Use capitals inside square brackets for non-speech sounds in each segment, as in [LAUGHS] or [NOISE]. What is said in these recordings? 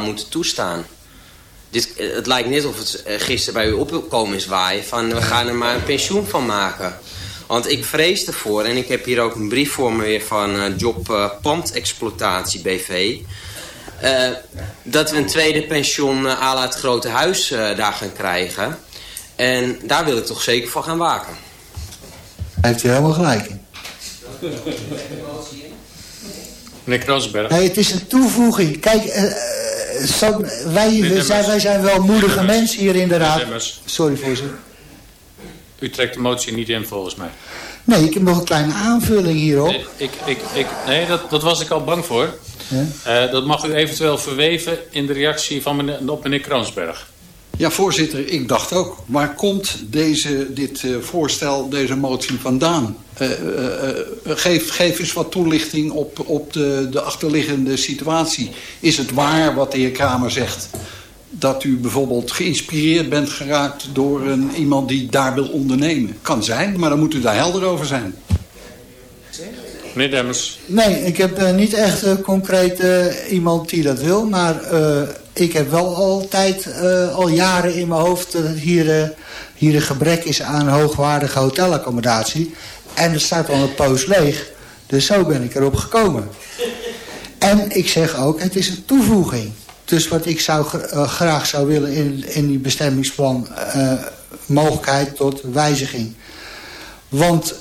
zou moeten toestaan. Dit, eh, het lijkt net of het eh, gisteren bij u opkomen is waaien... van we gaan er maar een pensioen van maken. Want ik vrees ervoor, en ik heb hier ook een brief voor me weer... van uh, Job uh, Pandexploitatie BV... Uh, dat we een tweede pensioen uh, à la het grote huis uh, daar gaan krijgen. En daar wil ik toch zeker voor gaan waken. Heeft u helemaal gelijk in. Meneer Krasberg. Nee, het is een toevoeging. Kijk, zo, wij, wij, zijn, wij zijn wel moedige mensen hier in de raad. Sorry, voorzitter. U trekt de motie niet in volgens mij. Nee, ik heb nog een kleine aanvulling hierop. Nee, ik, ik, ik, nee dat, dat was ik al bang voor. Ja? Uh, dat mag u eventueel verweven in de reactie van meneer, op meneer Kransberg. Ja, voorzitter, ik dacht ook. Waar komt deze, dit uh, voorstel, deze motie vandaan? Uh, geef, geef eens wat toelichting op, op de, de achterliggende situatie. Is het waar wat de heer Kramer zegt? Dat u bijvoorbeeld geïnspireerd bent geraakt door een, iemand die daar wil ondernemen? Kan zijn, maar dan moet u daar helder over zijn. Meneer Demmers. Nee, ik heb uh, niet echt uh, concreet uh, iemand die dat wil. Maar ik heb wel altijd, al jaren in mijn hoofd... dat hier, hier een gebrek is aan hoogwaardige hotelaccommodatie. En er staat al een poos leeg. Dus zo ben ik erop gekomen. En ik zeg ook, het is een toevoeging. Dus wat ik zou, graag zou willen in, in die bestemmingsplan... mogelijkheid tot wijziging. Want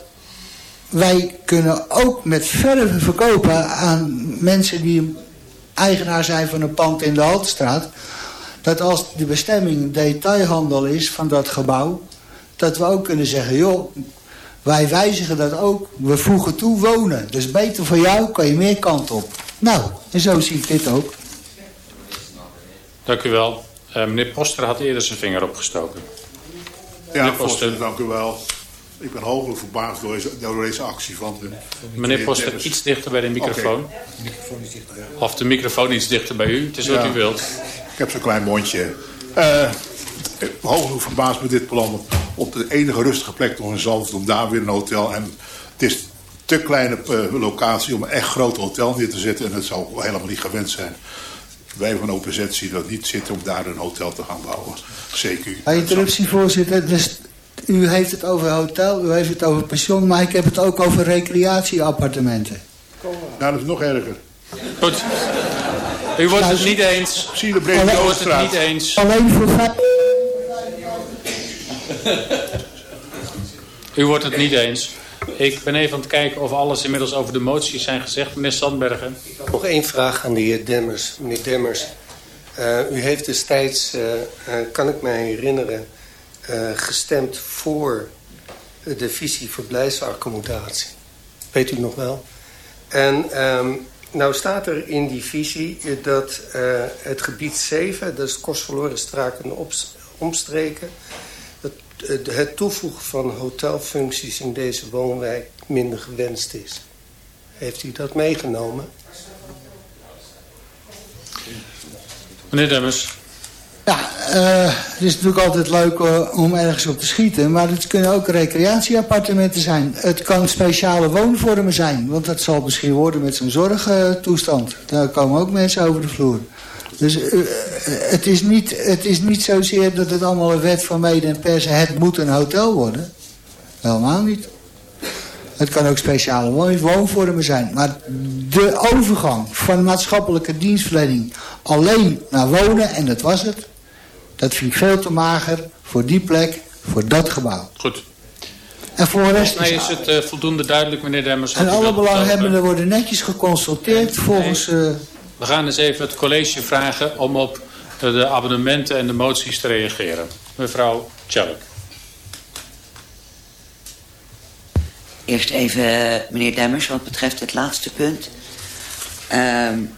wij kunnen ook met verven verkopen aan mensen die eigenaar zijn van een pand in de Haltestraat. Dat als de bestemming detailhandel is van dat gebouw, dat we ook kunnen zeggen, joh, wij wijzigen dat ook. We voegen toe wonen. Dus beter voor jou, kan je meer kant op. Nou, en zo zie ik dit ook. Dank u wel. Uh, meneer Poster had eerder zijn vinger opgestoken. Ja, Poster, dank u wel. Ik ben hooglijk verbaasd door deze, door deze actie van de... Meneer Poster, iets dichter bij de microfoon. Okay. De microfoon is dichter Of de microfoon iets dichter bij u. Het is wat u wilt. Ik heb zo'n klein mondje. Uh, hooglijk verbaasd met dit plan. Op de enige rustige plek nog in Zalvoort. Om daar weer een hotel. En het is te kleine uh, locatie om een echt groot hotel neer te zetten. En het zou helemaal niet gewend zijn. Wij van OPZ zien dat niet zitten om daar een hotel te gaan bouwen. Zeker. Interruptie, voorzitter. Dus u heeft het over hotel, u heeft het over pensioen, maar ik heb het ook over recreatieappartementen. Nou, dat is nog erger. Goed. U wordt het niet eens. Zie de U wordt het niet eens. Alleen voor U wordt het niet eens. Ik ben even aan het kijken of alles inmiddels over de moties zijn gezegd. Meneer Sandbergen. Nog één vraag aan de heer Demmers. Meneer Demmers, uh, u heeft destijds, uh, uh, kan ik me herinneren... Uh, gestemd voor de visie verblijfsaccommodatie. Weet u nog wel? En um, nou staat er in die visie dat uh, het gebied 7, dat is kostverloren straken omstreken... Dat, uh, het toevoegen van hotelfuncties in deze woonwijk minder gewenst is. Heeft u dat meegenomen? Meneer Demmers. Ja, uh, het is natuurlijk altijd leuk uh, om ergens op te schieten. Maar het kunnen ook recreatieappartementen zijn. Het kan speciale woonvormen zijn. Want dat zal misschien worden met zo'n zorgtoestand. Daar komen ook mensen over de vloer. Dus uh, het, is niet, het is niet zozeer dat het allemaal een wet van mede en persen... het moet een hotel worden. Helemaal niet. Het kan ook speciale woonvormen zijn. Maar de overgang van maatschappelijke dienstverlening alleen naar wonen, en dat was het... dat vind ik veel te mager voor die plek, voor dat gebouw. Goed. En voor de rest is, is het uh, voldoende duidelijk, meneer Demmers. En alle belanghebbenden worden netjes geconsulteerd nee, volgens... Uh... We gaan eens even het college vragen om op de abonnementen en de moties te reageren. Mevrouw Tjallik. Eerst even, meneer Demmers, wat betreft het laatste punt. Um,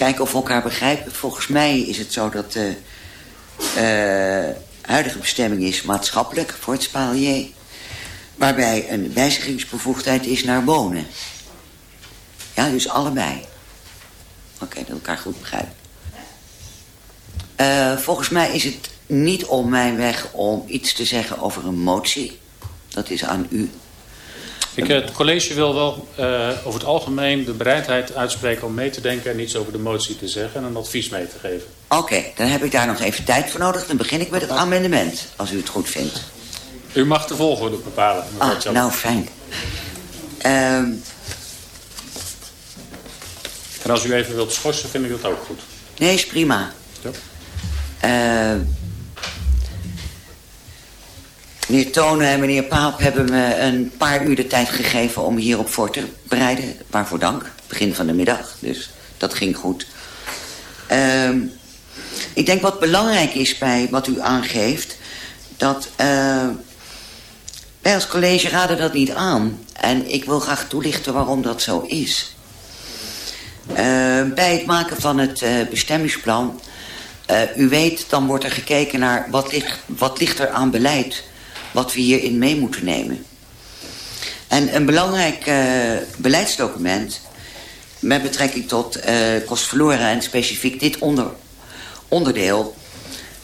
kijken of we elkaar begrijpen. Volgens mij is het zo dat de uh, huidige bestemming is maatschappelijk voor het spalier. Waarbij een wijzigingsbevoegdheid is naar wonen. Ja, dus allebei. Oké, dat elkaar goed begrijpen. Uh, volgens mij is het niet om mijn weg om iets te zeggen over een motie. Dat is aan u. Ik, het college wil wel uh, over het algemeen de bereidheid uitspreken om mee te denken... en iets over de motie te zeggen en een advies mee te geven. Oké, dan heb ik daar nog even tijd voor nodig. Dan begin ik met het amendement, als u het goed vindt. U mag de volgorde bepalen. Ah, nou, fijn. Um... En als u even wilt schorsen, vind ik dat ook goed. Nee, is prima. Ja. Uh, meneer Tonen en meneer Paap hebben me een paar uur de tijd gegeven... om hierop voor te bereiden. Waarvoor dank. Begin van de middag. Dus dat ging goed. Uh, ik denk wat belangrijk is bij wat u aangeeft... dat uh, wij als college raden dat niet aan. En ik wil graag toelichten waarom dat zo is. Uh, bij het maken van het uh, bestemmingsplan... U weet, dan wordt er gekeken naar wat ligt, wat ligt er aan beleid... wat we hierin mee moeten nemen. En een belangrijk beleidsdocument... met betrekking tot kostverloren en specifiek dit onder, onderdeel...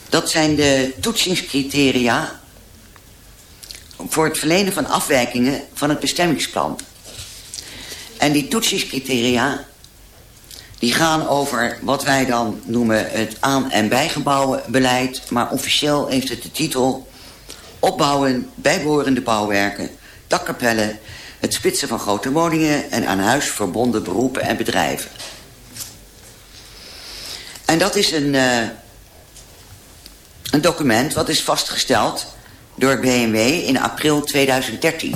dat zijn de toetsingscriteria... voor het verlenen van afwijkingen van het bestemmingsplan... En die toetsingscriteria die gaan over wat wij dan noemen het aan- en bijgebouwenbeleid. Maar officieel heeft het de titel opbouwen, bijbehorende bouwwerken, dakkapellen, het spitsen van grote woningen en aan huis verbonden beroepen en bedrijven. En dat is een, uh, een document wat is vastgesteld door BMW in april 2013.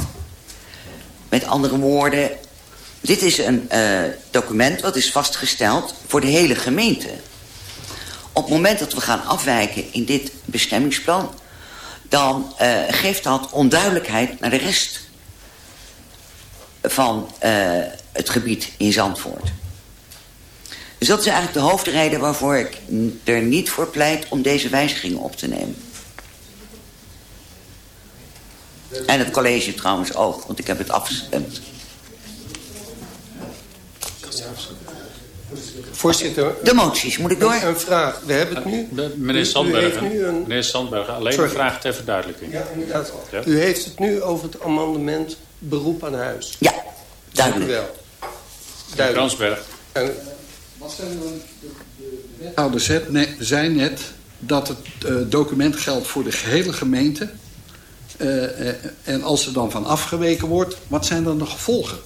Met andere woorden, dit is een uh, document wat is vastgesteld voor de hele gemeente. Op het moment dat we gaan afwijken in dit bestemmingsplan... dan uh, geeft dat onduidelijkheid naar de rest van uh, het gebied in Zandvoort. Dus dat is eigenlijk de hoofdreden waarvoor ik er niet voor pleit om deze wijzigingen op te nemen. En het college trouwens ook, want ik heb het afgestemd. Voorzitter. De moties, moet ik door? Een, vraag. We hebben het nu. Meneer Sandbergen. een... Meneer Sandbergen, alleen Sorry. een vraag ter verduidelijking. Ja, inderdaad. Ja? U heeft het nu over het amendement beroep aan huis. Ja, duidelijk. Dank u wel. Duidelijk. Kransberg. En... Wat zijn de, de, de... Nou, zei net dat het uh, document geldt voor de gehele gemeente. Uh, uh, en als er dan van afgeweken wordt, wat zijn dan de gevolgen?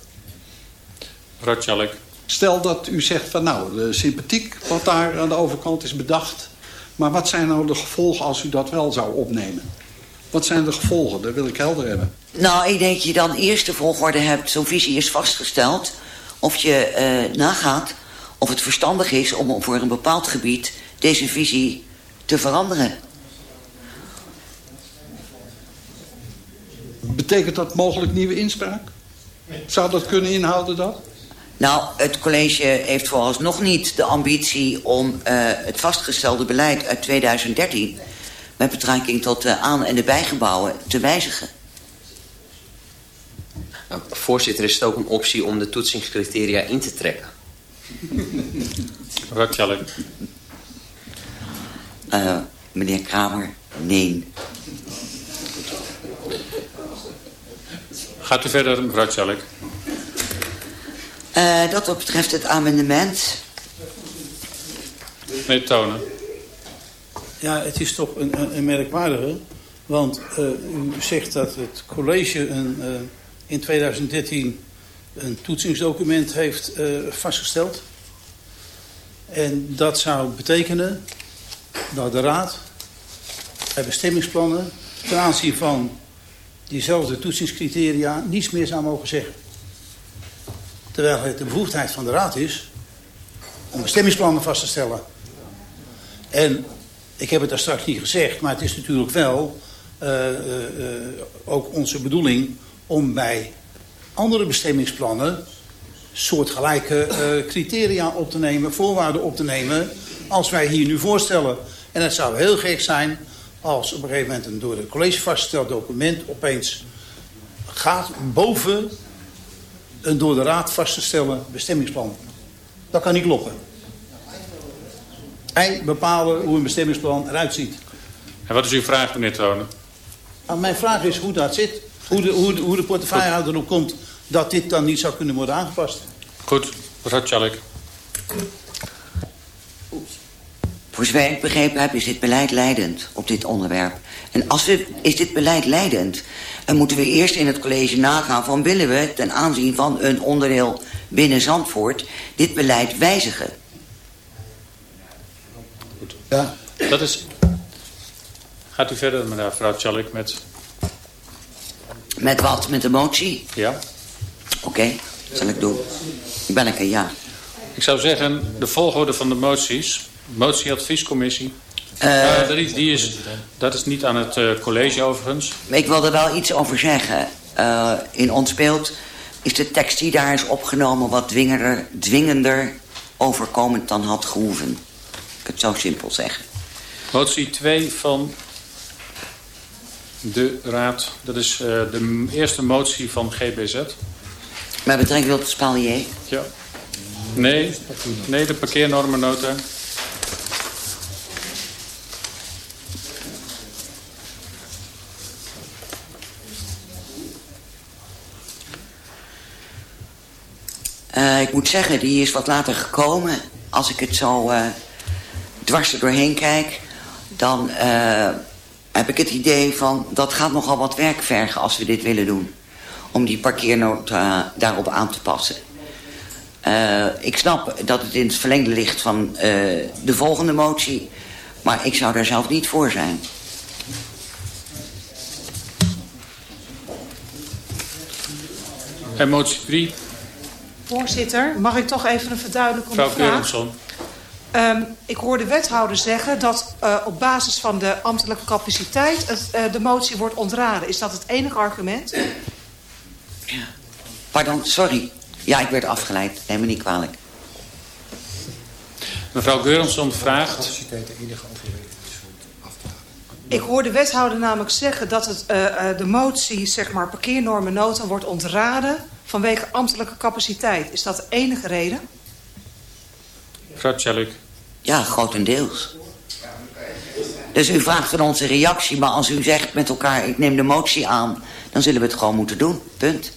Ratjalik. Stel dat u zegt van nou, sympathiek wat daar aan de overkant is bedacht. Maar wat zijn nou de gevolgen als u dat wel zou opnemen? Wat zijn de gevolgen? Dat wil ik helder hebben. Nou, ik denk dat je dan eerst de volgorde hebt. Zo'n visie is vastgesteld. Of je uh, nagaat of het verstandig is om voor een bepaald gebied deze visie te veranderen. Betekent dat mogelijk nieuwe inspraak? Zou dat kunnen inhouden dat? Nou, het college heeft vooralsnog niet de ambitie om uh, het vastgestelde beleid uit 2013... met betrekking tot de aan- en de bijgebouwen te wijzigen. Nou, voorzitter, is het ook een optie om de toetsingscriteria in te trekken? Ratjallik. Uh, meneer Kramer, nee. Gaat u verder, mevrouw Tjallik. Uh, dat wat betreft het amendement. Meneer Tonen. Ja, het is toch een, een, een merkwaardige. Want uh, u zegt dat het college een, uh, in 2013 een toetsingsdocument heeft vastgesteld. En dat zou betekenen dat de Raad bij bestemmingsplannen ten aanzien van diezelfde toetsingscriteria niets meer zou mogen zeggen. Terwijl het de bevoegdheid van de Raad is om bestemmingsplannen vast te stellen. En ik heb het daar straks niet gezegd, maar het is natuurlijk wel uh, uh, ook onze bedoeling om bij andere bestemmingsplannen soortgelijke uh, criteria op te nemen, voorwaarden op te nemen, als wij hier nu voorstellen. En het zou heel gek zijn als op een gegeven moment een door het college vastgesteld document opeens gaat boven een door de raad vast te stellen bestemmingsplan. Dat kan niet kloppen. Wij bepalen hoe een bestemmingsplan eruit ziet. En wat is uw vraag, meneer Tonen? Nou, mijn vraag is hoe dat zit. Hoe de, hoe de, hoe de portefeuillehouder erop komt dat dit dan niet zou kunnen worden aangepast. Goed, mevrouw Tjallik. Voor zover ik begrepen heb, is dit beleid leidend op dit onderwerp. En als we, is dit beleid leidend, dan moeten we eerst in het college nagaan van willen we ten aanzien van een onderdeel binnen Zandvoort dit beleid wijzigen. Ja. Dat is... Gaat u verder, mevrouw Tjallik, met... Met wat? Met de motie? Ja. Oké, zal ik doen. Ik ben een ja. Ik zou zeggen, de volgorde van de moties. Motieadviescommissie. Uh, die, die is, dat is niet aan het uh, college overigens. Ik wil er wel iets over zeggen. Uh, in ons beeld is de tekst die daar is opgenomen... wat dwingender, dwingender overkomend dan had gehoeven. Ik het zo simpel zeggen. Motie 2 van de raad. Dat is uh, de eerste motie van GBZ. Met betrekking tot het spalier? Ja. Nee, nee, de parkeernormennota. Uh, ik moet zeggen, die is wat later gekomen. Als ik het zo uh, dwars er doorheen kijk... dan uh, heb ik het idee van... dat gaat nogal wat werk vergen als we dit willen doen. Om die parkeernota daarop aan te passen. ik snap dat het in het verlengde ligt van de volgende motie... maar ik zou daar zelf niet voor zijn. En motie 3... Voorzitter, mag ik toch even een verduidelijking Mevrouw vraag? Keurensson. Um, ik hoor de wethouder zeggen dat uh, op basis van de ambtelijke capaciteit het, uh, de motie wordt ontraden. Is dat het enige argument? Pardon, sorry. Ja, ik werd afgeleid. Neem me niet kwalijk. Mevrouw Geurensson vraagt... Ik hoor de wethouder namelijk zeggen dat het, uh, de motie, zeg maar, parkeernormennota wordt ontraden vanwege ambtelijke capaciteit. Is dat de enige reden? Mevrouw Tjallik. Ja, grotendeels. Dus u vraagt van onze reactie, maar als u zegt met elkaar... ik neem de motie aan, dan zullen we het gewoon moeten doen. Punt.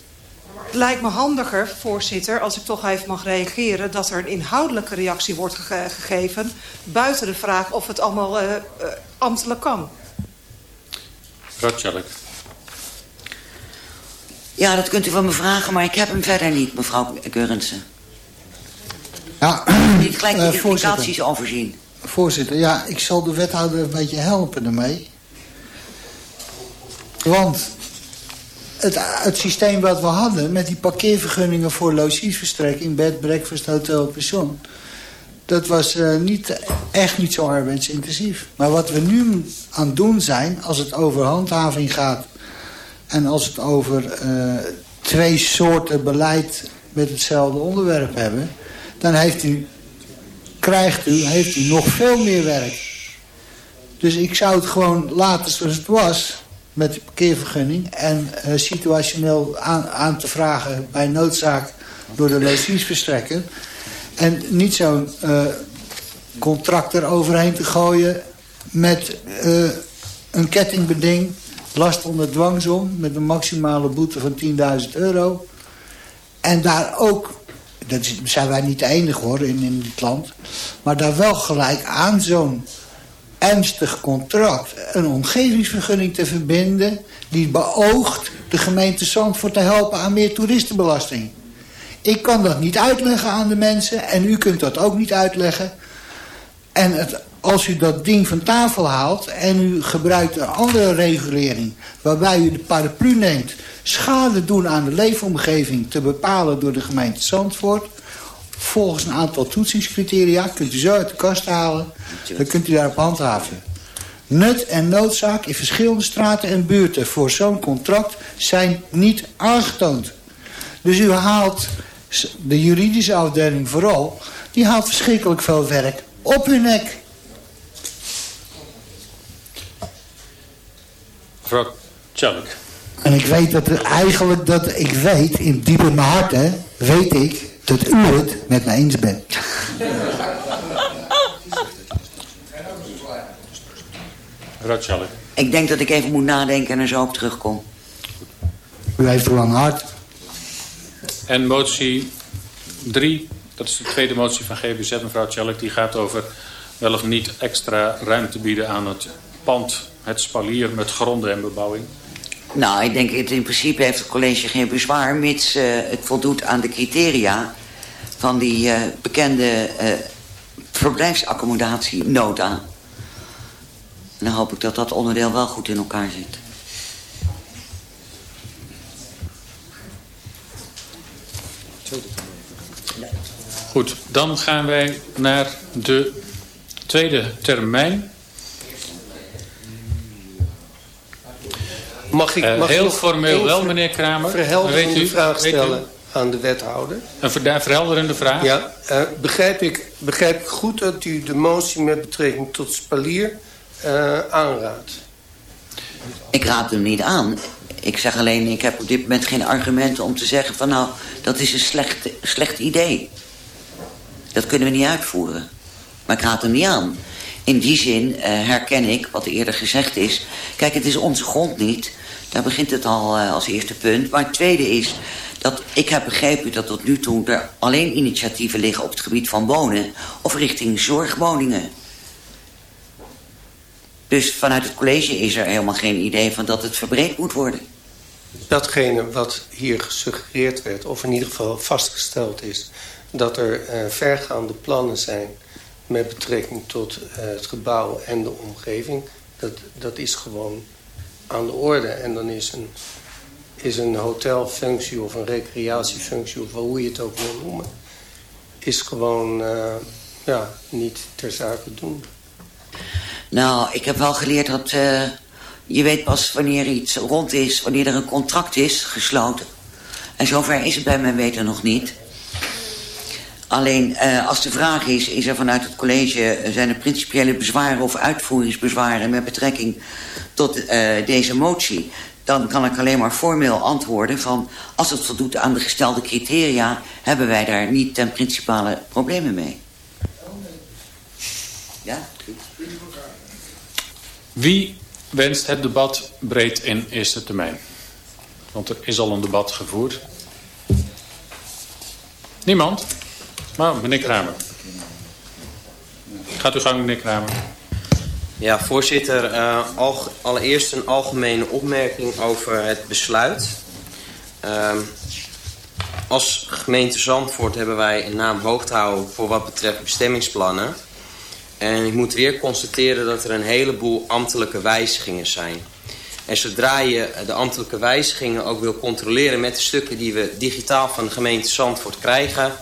Het lijkt me handiger, voorzitter, als ik toch even mag reageren... dat er een inhoudelijke reactie wordt ge gegeven... buiten de vraag of het allemaal uh, uh, ambtelijk kan. Mevrouw Tjallik. Ja, dat kunt u van me vragen, maar ik heb hem verder niet, mevrouw Geurensen. Ja, niet gelijk de uh, implicaties overzien. Voorzitter, ja, ik zal de wethouder een beetje helpen ermee. Want het, het systeem wat we hadden met die parkeervergunningen voor logiesverstrekking, bed, breakfast, hotel, pension... dat was uh, niet, echt niet zo arbeidsintensief. Maar wat we nu aan het doen zijn, als het over handhaving gaat... en als het over uh, twee soorten beleid met hetzelfde onderwerp hebben... dan heeft u, krijgt u, heeft u nog veel meer werk. Dus ik zou het gewoon laten zoals het was met de parkeervergunning... en uh, situationeel aan, aan, te vragen bij noodzaak door de logiesverstrekker... en niet zo'n uh, contract eroverheen te gooien met een kettingbeding... last onder dwangsom met een maximale boete van 10.000 euro... en daar ook dat zijn wij niet de enige hoor in, het land. Maar daar wel gelijk aan zo'n ernstig contract een omgevingsvergunning te verbinden... die beoogt de gemeente Zandvoort te helpen aan meer toeristenbelasting. Ik kan dat niet uitleggen aan de mensen en u kunt dat ook niet uitleggen. En het, als u dat ding van tafel haalt en u gebruikt een andere regulering... waarbij u de paraplu neemt schade doen aan de leefomgeving te bepalen door de gemeente Zandvoort. Volgens een aantal toetsingscriteria kunt u zo uit de kast halen. Dan kunt u daarop handhaven. Nut en noodzaak in verschillende straten en buurten voor zo'n contract zijn niet aangetoond. Dus u haalt, de juridische afdeling vooral, die haalt verschrikkelijk veel werk op uw nek. Mevrouw Tjallik. En ik weet dat er eigenlijk, dat ik weet, in diep in mijn hart, hè, weet ik dat u het met me eens bent. Mevrouw Tjallik. Ik denk dat ik even moet nadenken en er zo op terugkom. U heeft een lang hart. En motie 3, dat is de tweede motie van GBZ, mevrouw Tjallik... die gaat over wel of niet extra ruimte bieden aan het pand... het spalier met gronden en bebouwing. Nou, ik denk in principe heeft het college geen bezwaar... mits uh, het voldoet aan de criteria van die uh, bekende uh, verblijfsaccommodatie-nota. En dan hoop ik dat dat onderdeel wel goed in elkaar zit. Goed, dan gaan wij naar de tweede termijn. Mag ik, uh, mag heel formeel wel, meneer Kramer. Verhelderende u, vraag stellen aan de wethouder. Een verhelderende vraag? Ja, uh, begrijp, ik, begrijp ik goed dat u de motie met betrekking tot spalier uh, aanraadt? Ik raad hem niet aan. Ik zeg alleen, ik heb op dit moment geen argumenten om te zeggen van nou, dat is een slecht, slecht idee. Dat kunnen we niet uitvoeren. Maar ik raad hem niet aan. In die zin uh, herken ik wat eerder gezegd is. Kijk, het is onze grond niet. Daar begint het al uh, als eerste punt. Maar het tweede is dat ik heb begrepen dat tot nu toe er alleen initiatieven liggen op het gebied van wonen of richting zorgwoningen. Dus vanuit het college is er helemaal geen idee van dat het verbreed moet worden. Datgene wat hier gesuggereerd werd, of in ieder geval vastgesteld is... dat er uh, vergaande plannen zijn met betrekking tot uh, het gebouw en de omgeving... Dat, dat is gewoon aan de orde. En dan is een, is een hotelfunctie of een recreatiefunctie... of hoe je het ook wil noemen... is gewoon uh, ja, niet ter zake doen. Nou, ik heb wel geleerd dat uh, je weet pas wanneer iets rond is... wanneer er een contract is gesloten. En zover is het bij mijn weten nog niet. Alleen uh, als de vraag is, is er vanuit het college... zijn er principiële bezwaren of uitvoeringsbezwaren... met betrekking tot uh, deze motie... dan kan ik alleen maar formeel antwoorden van... als het voldoet aan de gestelde criteria... hebben wij daar niet ten principale problemen mee. Ja, Wie wenst het debat breed in eerste termijn? Want er is al een debat gevoerd. Niemand? Maar meneer Kramer. Gaat u gang, meneer Kramer. Ja, voorzitter. Uh, al, allereerst een algemene opmerking over het besluit. Uh, als gemeente Zandvoort hebben wij een naam hoog te houden voor wat betreft bestemmingsplannen. En ik moet weer constateren dat er een heleboel ambtelijke wijzigingen zijn. En zodra je de ambtelijke wijzigingen ook wil controleren met de stukken die we digitaal van de gemeente Zandvoort krijgen,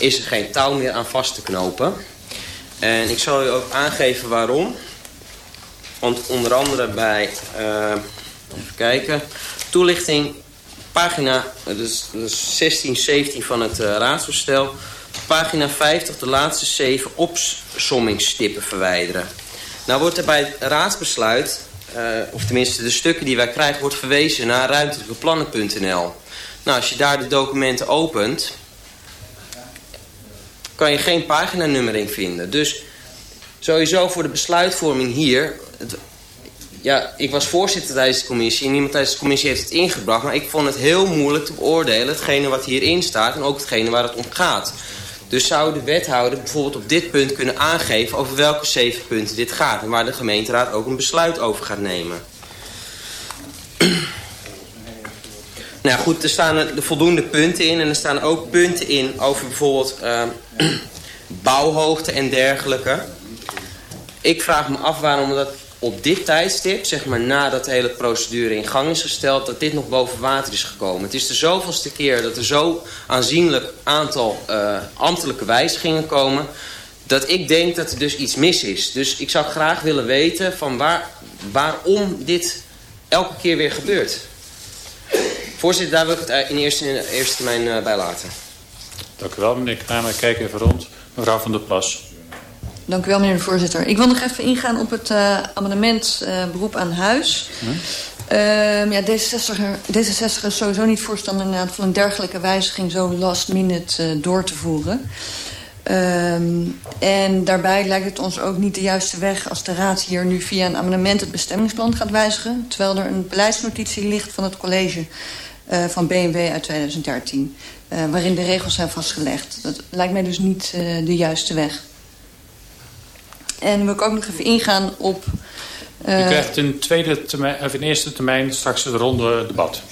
is er geen touw meer aan vast te knopen. En ik zal u ook aangeven waarom. Want onder andere bij, uh, even kijken, toelichting, pagina dus, dus 16, 17 van het uh, raadsvoorstel. Pagina 50, de laatste 7 opsommingsstippen verwijderen. Nou wordt er bij het raadsbesluit, of tenminste de stukken die wij krijgen, wordt verwezen naar ruimtelijkeplannen.nl. Nou, als je daar de documenten opent, kan je geen paginanummering vinden. Dus sowieso voor de besluitvorming hier... Ja, ik was voorzitter tijdens de commissie en niemand tijdens de commissie heeft het ingebracht. Maar ik vond het heel moeilijk te beoordelen, hetgene wat hierin staat en ook hetgene waar het om gaat. Dus zou de wethouder bijvoorbeeld op dit punt kunnen aangeven over welke zeven punten dit gaat. En waar de gemeenteraad ook een besluit over gaat nemen. Nou goed, er staan er voldoende punten in. En er staan ook punten in over bijvoorbeeld uh, [CLEARS THROAT] bouwhoogte en dergelijke. Ik vraag me af waarom dat op dit tijdstip, zeg maar nadat de hele procedure in gang is gesteld, dat dit nog boven water is gekomen. Het is de zoveelste keer dat er zo aanzienlijk aantal uh, ambtelijke wijzigingen komen, dat ik denk dat er dus iets mis is. Dus ik zou graag willen weten van waar, waarom dit elke keer weer gebeurt. Voorzitter, daar wil ik het in eerste, in eerste termijn uh, bij laten. Dank u wel, meneer Kramer. Kijk even rond. Mevrouw van der Plas. Dank u wel, meneer de voorzitter. Ik wil nog even ingaan op het uh, amendement uh, beroep aan huis. Hm? Uh, ja, D66, D66 is sowieso niet voorstander van een dergelijke wijziging zo last minute door te voeren. Um, en daarbij lijkt het ons ook niet de juiste weg als de raad hier nu via een amendement het bestemmingsplan gaat wijzigen. Terwijl er een beleidsnotitie ligt van het college uh, van BMW uit 2013. Uh, waarin de regels zijn vastgelegd. Dat lijkt mij dus niet uh, de juiste weg. En wil ik ook nog even ingaan op... U krijgt in, tweede termijn, of in eerste termijn straks het ronde debat.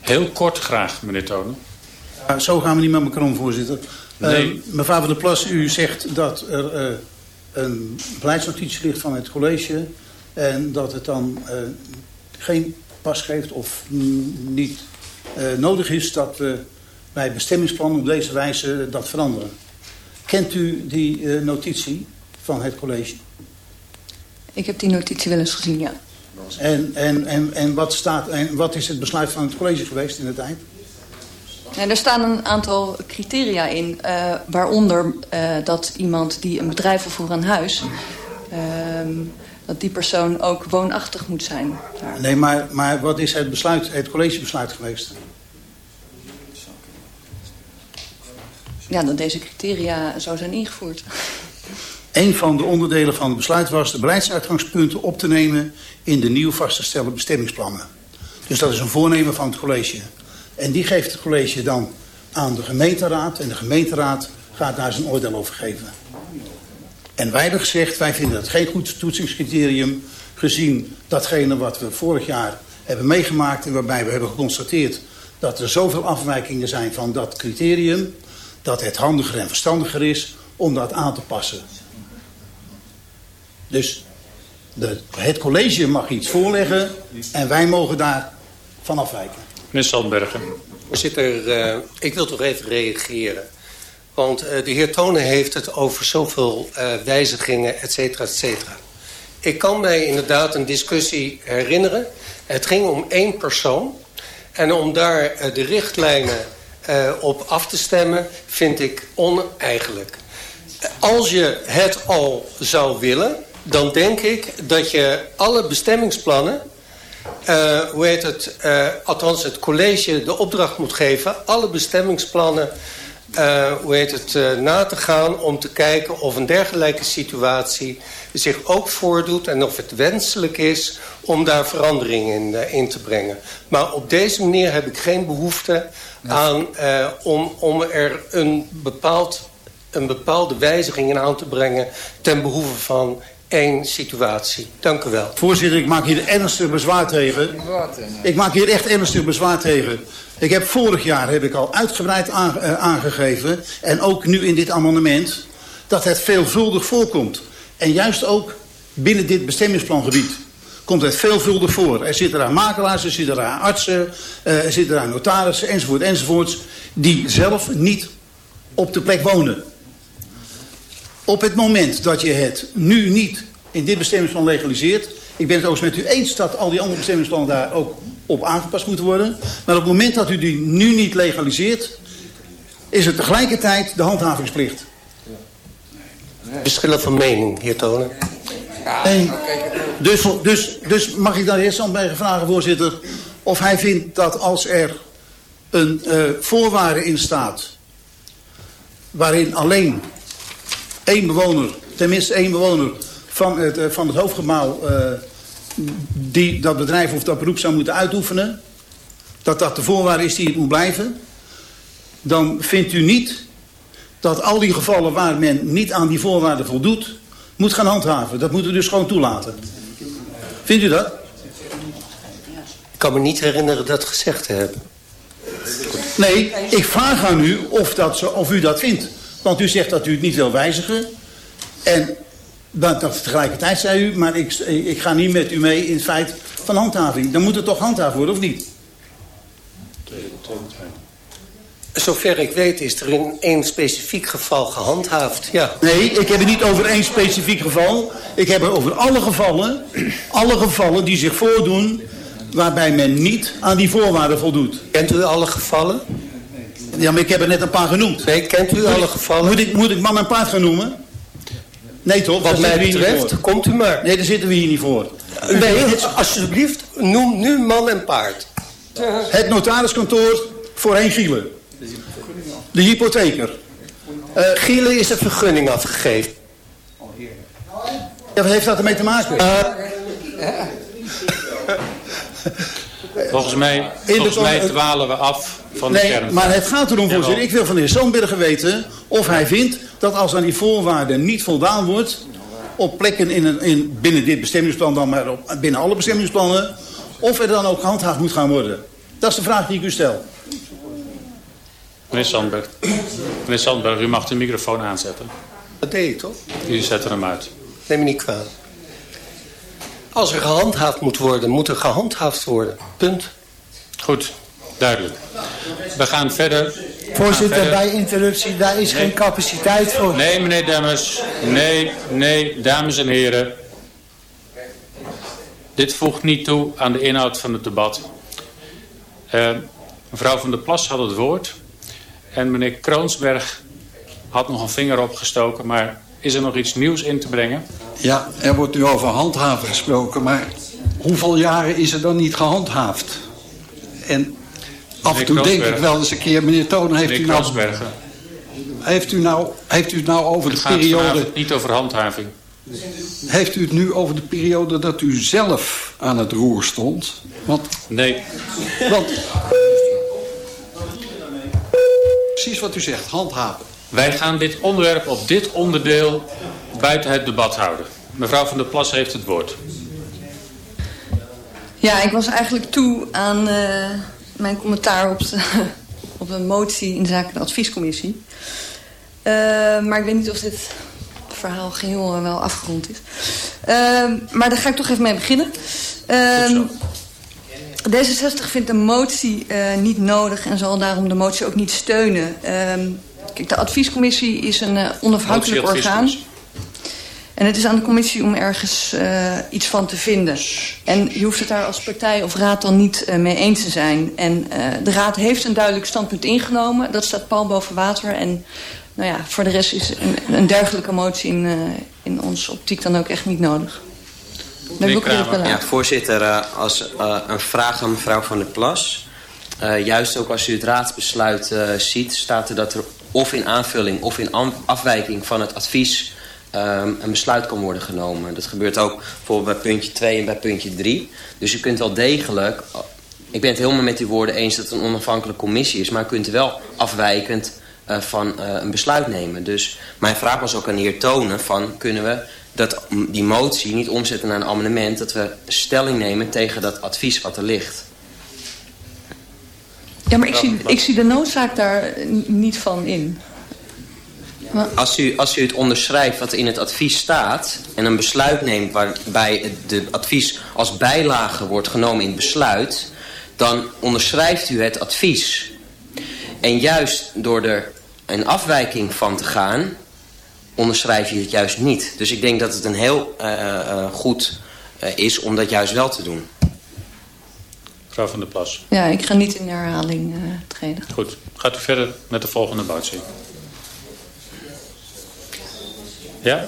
Heel kort graag, meneer Tonen. Ja, zo gaan we niet met elkaar om, voorzitter. Nee. Uh, mevrouw van der Plas, u zegt dat er uh, een beleidsnotitie ligt van het college... en dat het dan uh, geen pas geeft of niet nodig is... dat we bij bestemmingsplan op deze wijze dat veranderen. Kent u die notitie van het college? Ik heb die notitie wel eens gezien, ja. En, en, en, en, wat staat, en wat is het besluit van het college geweest in de tijd? Er staan een aantal criteria in, uh, waaronder uh, dat iemand die een bedrijf wil voor een huis, uh, dat die persoon ook woonachtig moet zijn. Daar. Nee, maar, maar wat is het, besluit, het collegebesluit geweest? Ja, dat deze criteria zo zijn ingevoerd. Een van de onderdelen van het besluit was de beleidsuitgangspunten op te nemen in de nieuw vastgestelde bestemmingsplannen. Dus dat is een voornemen van het college. En die geeft het college dan aan de gemeenteraad. En de gemeenteraad gaat daar zijn oordeel over geven. En wij hebben gezegd, wij vinden dat geen goed toetsingscriterium... gezien datgene wat we vorig jaar hebben meegemaakt... en waarbij we hebben geconstateerd dat er zoveel afwijkingen zijn van dat criterium... dat het handiger en verstandiger is om dat aan te passen. Dus de, het college mag iets voorleggen en wij mogen daar van afwijken. Meneer Sandbergen. Voorzitter, uh, ik wil toch even reageren. Want uh, de heer Tonen heeft het over zoveel uh, wijzigingen, et cetera, et cetera. Ik kan mij inderdaad een discussie herinneren. Het ging om één persoon. En om daar de richtlijnen op af te stemmen, vind ik oneigenlijk. Als je het al zou willen, dan denk ik dat je alle bestemmingsplannen... Uh, hoe heet het, althans het college de opdracht moet geven... alle bestemmingsplannen uh, hoe heet het, na te gaan om te kijken of een dergelijke situatie zich ook voordoet... en of het wenselijk is om daar verandering in, in te brengen. Maar op deze manier heb ik geen behoefte aan om, om er een, bepaald, een bepaalde wijziging in aan te brengen... ten behoeve van één situatie. Dank u wel. Voorzitter, ik maak hier ernstig bezwaar tegen. Ik maak hier echt ernstig bezwaar tegen. Ik heb vorig jaar heb ik al uitgebreid aangegeven... en ook nu in dit amendement... dat het veelvuldig voorkomt. En juist ook binnen dit bestemmingsplangebied komt het veelvuldig voor. Er zitten daar makelaars, er zitten daar artsen, er zitten daar notarissen, enzovoort, enzovoorts... die zelf niet op de plek wonen. Op het moment dat je het nu niet in dit bestemmingsplan legaliseert... ik ben het ook met u eens dat al die andere bestemmingsplannen daar ook op aangepast moeten worden... maar op het moment dat u die nu niet legaliseert... is het tegelijkertijd de handhavingsplicht. Verschillen van mening, heer Tonen. En dus, dus, dus mag ik daar eerst aan bij vragen, voorzitter... of hij vindt dat als er een uh, voorwaarde in staat... waarin alleen één bewoner, tenminste één bewoner van het, uh, van het hoofdgebouw... Uh, die dat bedrijf of dat beroep zou moeten uitoefenen... dat dat de voorwaarde is die het moet blijven... dan vindt u niet dat al die gevallen waar men niet aan die voorwaarden voldoet... moet gaan handhaven. Dat moeten we dus gewoon toelaten. Vindt u dat? Ik kan me niet herinneren dat gezegd te hebben. Nee, ik vraag aan u of, dat zo, of u dat vindt. Want u zegt dat u het niet wil wijzigen. En dat, tegelijkertijd zei u, maar ik, ik ga niet met u mee in het feit van handhaving. Dan moet het toch handhaafd worden, of niet? Zover ik weet is er in één specifiek geval gehandhaafd, ja. Nee, ik heb het niet over één specifiek geval. Ik heb het over alle gevallen, alle gevallen die zich voordoen... waarbij men niet aan die voorwaarden voldoet. Kent u alle gevallen? Ja, maar ik heb er net een paar genoemd. Nee, kent u alle gevallen? Moet ik, moet ik man en paard gaan noemen? Nee toch? Wat mij betreft, komt u maar. Nee, daar zitten we hier niet voor. Nee, alsjeblieft, noem nu man en paard. Het notariskantoor voorheen Gielen. De hypotheker. Uh, Gielen is de vergunning afgegeven. Ja, wat heeft dat ermee te maken? Uh, [LAUGHS] Volgens mij, volgens mij dwalen we af van de nee, kern. maar het gaat erom, voorzitter. Ik wil van de heer Sandbergen weten of hij vindt dat als aan die voorwaarden niet voldaan wordt... op plekken in een, in, binnen dit bestemmingsplan dan maar op, binnen alle bestemmingsplannen... of er dan ook gehandhaafd moet gaan worden. Dat is de vraag die ik u stel. Meneer Sandberg. Meneer Sandberg, u mag de microfoon aanzetten. Dat deed ik toch? U zet hem uit. Neem me niet kwalijk. Als er gehandhaafd moet worden, moet er gehandhaafd worden. Punt. Goed, duidelijk. We gaan verder. Voorzitter, verder. bij interruptie, daar is geen capaciteit voor. Nee, meneer Demmers. Nee, nee, dames en heren. Dit voegt niet toe aan de inhoud van het debat. Eh, mevrouw van der Plas had het woord. En meneer Kroonsberg had nog een vinger opgestoken. Maar is er nog iets nieuws in te brengen? Ja, er wordt nu over handhaven gesproken, maar hoeveel jaren is er dan niet gehandhaafd? En af en toe denk ik wel eens een keer, meneer Tonen, heeft u nou, heeft u nou, heeft u het nou over Het de periode, niet over handhaving. heeft u het nu over de periode dat u zelf aan het roer stond? Want, Nee. want precies wat u zegt, handhaven. Wij gaan dit onderwerp op dit onderdeel buiten het debat houden. Mevrouw van der Plas heeft het woord. Ja, ik was eigenlijk toe aan eh, mijn commentaar op, de, [LAUGHS] op een motie in zaken de adviescommissie. Eh, maar ik weet niet of dit verhaal geheel eh, wel afgerond is. Maar daar ga ik toch even mee beginnen. Eh, D66 vindt de motie niet nodig en zal daarom de motie ook niet steunen. Kijk, de adviescommissie is een eh, onafhankelijk orgaan. En het is aan de commissie om ergens eh, iets van te vinden. En je hoeft het daar als partij of raad dan niet eh, mee eens te zijn. En eh, de raad heeft een duidelijk standpunt ingenomen. Dat staat pal boven water. En nou ja, voor de rest is een, een dergelijke motie in, eh, in onze optiek dan ook echt niet nodig. Wil ik Ja, voorzitter, eh, als eh, een vraag aan mevrouw Van der Plas. Eh, juist ook als u het raadsbesluit eh, ziet, staat er dat er of in aanvulling of in afwijking van het advies ehm, een besluit kan worden genomen. Dat gebeurt ook bijvoorbeeld bij puntje 2 en bij puntje 3. Dus u kunt wel degelijk, ik ben het helemaal met uw woorden eens dat het een onafhankelijke commissie is, maar u kunt wel afwijkend eh, van eh, een besluit nemen. Dus mijn vraag was ook aan de Tonen van kunnen we dat, die motie niet omzetten naar een amendement... dat we stelling nemen tegen dat advies wat er ligt. Ja, maar ik zie, ik zie de noodzaak daar niet van in. Als u, als u het onderschrijft wat in het advies staat... en een besluit neemt waarbij het de advies als bijlage wordt genomen in het besluit... dan onderschrijft u het advies. En juist door er een afwijking van te gaan... onderschrijf je het juist niet. Dus ik denk dat het een heel eh, eh, goed eh, is om dat juist wel te doen. Mevrouw van der Plas. Ja, ik ga niet in herhaling eh, treden. Goed. Gaat u verder met de volgende motie. Ja?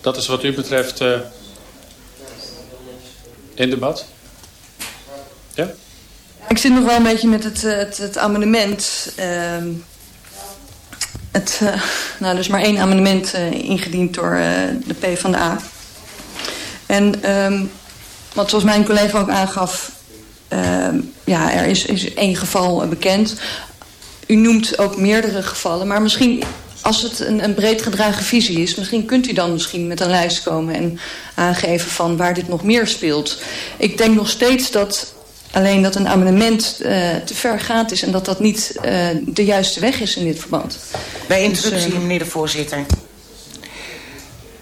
Dat is wat u betreft eh, in debat? Ja? Ik zit nog wel een beetje met het, eh, het, het amendement. ehm, het, nou, er is maar één amendement ingediend door de P van de A. En ehm, wat zoals mijn collega ook aangaf... ehm, ja, er is, is één geval bekend. U noemt ook meerdere gevallen, maar misschien... Als het een, een breed gedragen visie is, misschien kunt u dan misschien met een lijst komen en aangeven van waar dit nog meer speelt. Ik denk nog steeds dat alleen dat een amendement eh, te ver gaat is en dat dat niet eh, de juiste weg is in dit verband. Bij Dus, interruptie, eh, meneer de voorzitter.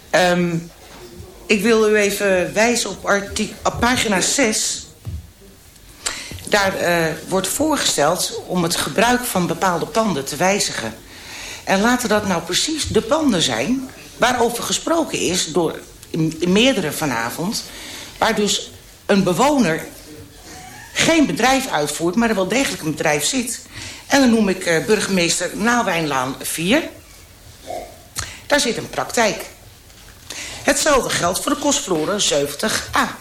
Ehm, ik wil u even wijzen op, op pagina 6. Daar eh, wordt voorgesteld om het gebruik van bepaalde panden te wijzigen. En laten dat nou precies de panden zijn waarover gesproken is door meerdere vanavond. Waar dus een bewoner geen bedrijf uitvoert, maar er wel degelijk een bedrijf zit. En dan noem ik eh, burgemeester Nawijnlaan 4. Daar zit een praktijk. Hetzelfde geldt voor de kostvloeren 70a.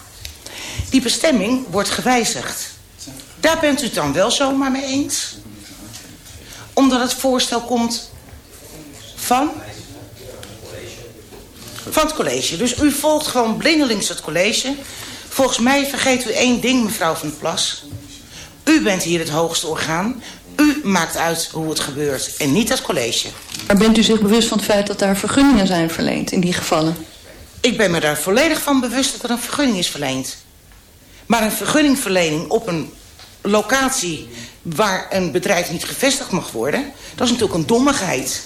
Die bestemming wordt gewijzigd. Daar bent u het dan wel zomaar mee eens? Omdat het voorstel komt van? Van het college. Dus u volgt gewoon blindelings het college. Volgens mij vergeet u één ding, mevrouw van Plas. U bent hier het hoogste orgaan. U maakt uit hoe het gebeurt en niet het college. Maar bent u zich bewust van het feit dat daar vergunningen zijn verleend in die gevallen? Ik ben me daar volledig van bewust dat er een vergunning is verleend. Maar een vergunningverlening op een locatie waar een bedrijf niet gevestigd mag worden... dat is natuurlijk een dommigheid.